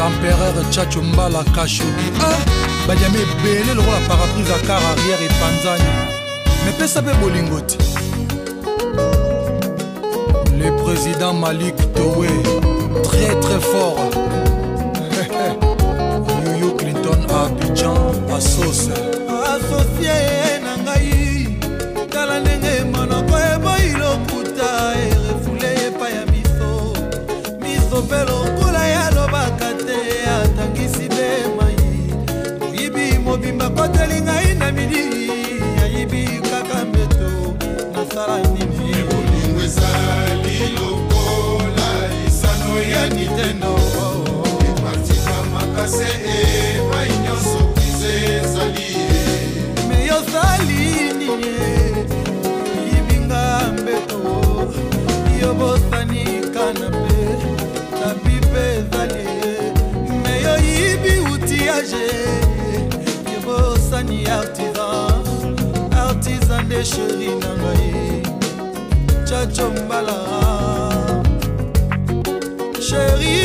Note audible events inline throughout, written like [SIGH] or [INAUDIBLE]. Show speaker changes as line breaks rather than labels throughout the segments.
l'empereur la kashogi ah, le roi l'a paraprise car arrière Mais peut ça être ti le président malik towe très très fort [LAUGHS] yuyu clinton abidjan asose associé akatali ngai na midi ayibi kaka mbeto nasala nini bolingo ezali lokola lisano ya nitendo epartika makase emai nyonso prize ezali me yozali nini esheri na ngai chacho mbala sheri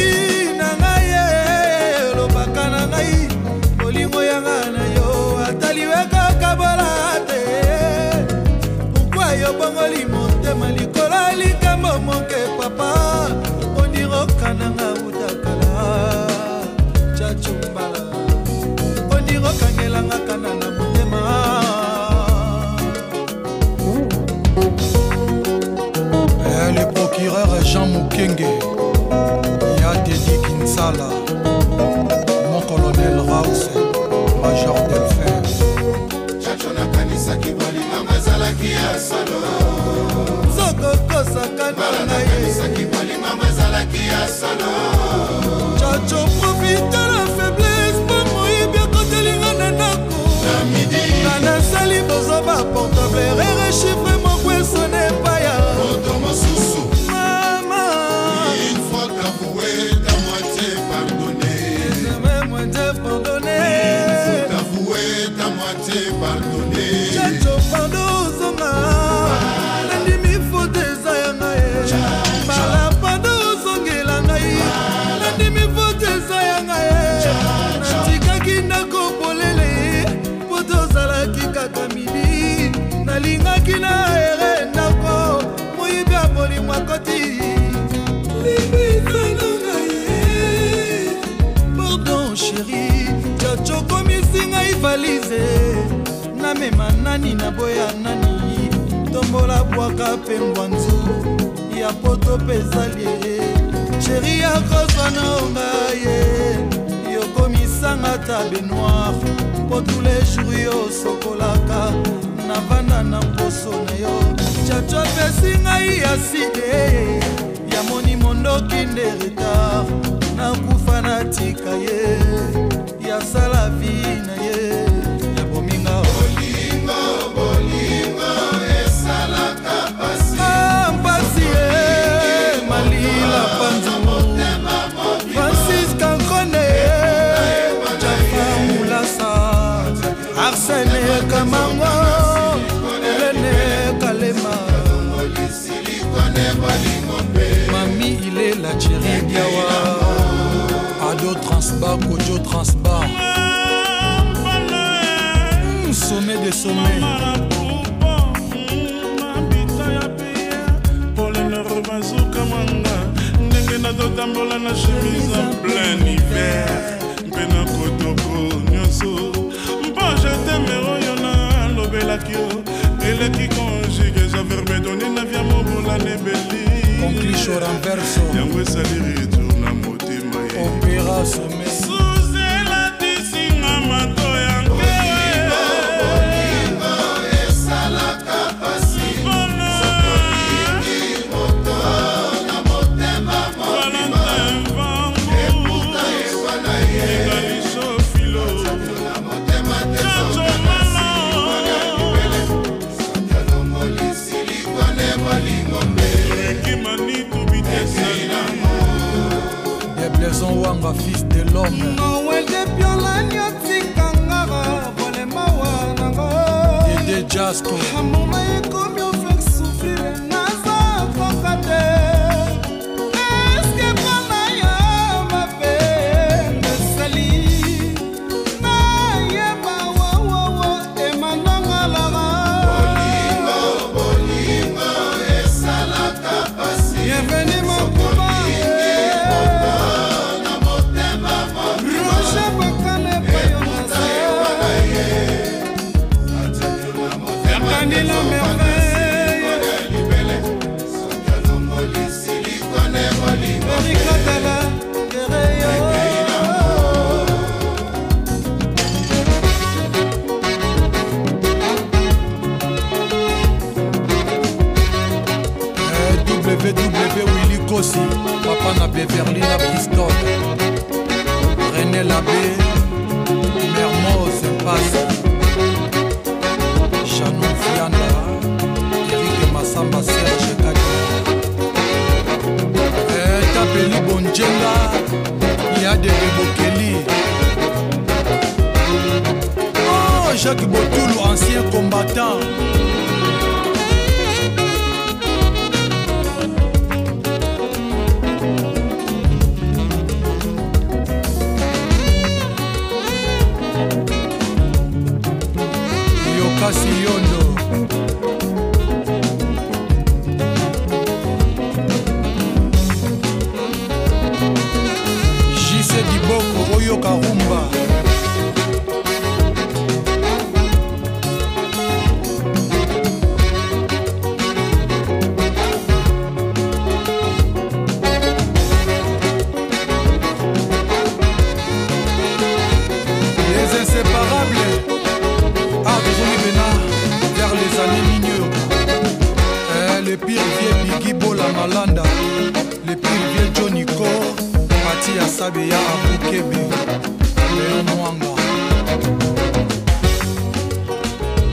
mokenge ya dedi kinsala mon colonel rause major delfer chacho nakanisaki bolinganga ezalaki ya solo sokokosakana na ye bolinganga ezalaki ya solo chacho profite la faiblesse mpo moyibi akotelinga na ndako na midi na nasali boza baportable rere chifre nani naboya nani tombola bwaka mpe ngwanzu ya poto mpe ezali sheri ya kozwana onga ye yokomisanga ta benoir mpo tule jour yo osokolaka navanda na mposo na yo chacho apesi ngai ya sika cheringawa ado transbar kojo transbar hmm, sommet de sommet bazuka manga ndenge nazotambola na chemise en plein hiver mpe na kotoko nyonso mpo jeteme oyo nalobelaki yo eleki conjuge javerbe doni na via mobola nebeli conclusion renverso yango esali retour na motema opéra liaison wanga fils de l'homme noel de piolani otikanga bolema wanango dede jasco amoma ekomi Chloé, Mermoz Passe, Chanou Fianda, Eric Massamba Serge Kaki. Eh, Tapeli Bonjenga, Yade Rebokeli. Oh, Jacques Botoulou, ancien combattant. sabiya akokebe lelo mwanga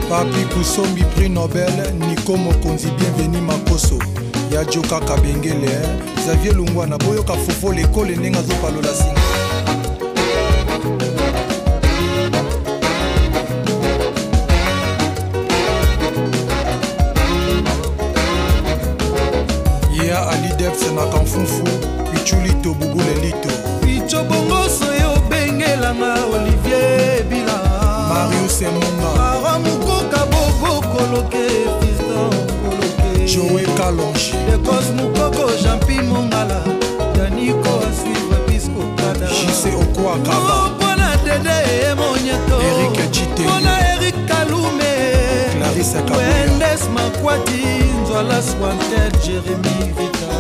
papi kusombi prix nobel niko mokonzi bienveni makoso ya jokaka bengele eh. xavier lungwana boyoka fofo lekole ndenge azopalola singa ya ali defs na kanfufu allonge dekos mukoko jampi mongala daniko asuivre pisco kada jise okoakaba oh, mpona dede emonyeto erik cite mpona erik kalume wendes makwati nzwala swanter jeremi vita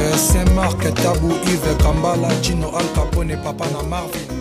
eh, saint mark tabu ive kambala jino alcapone papa na marvin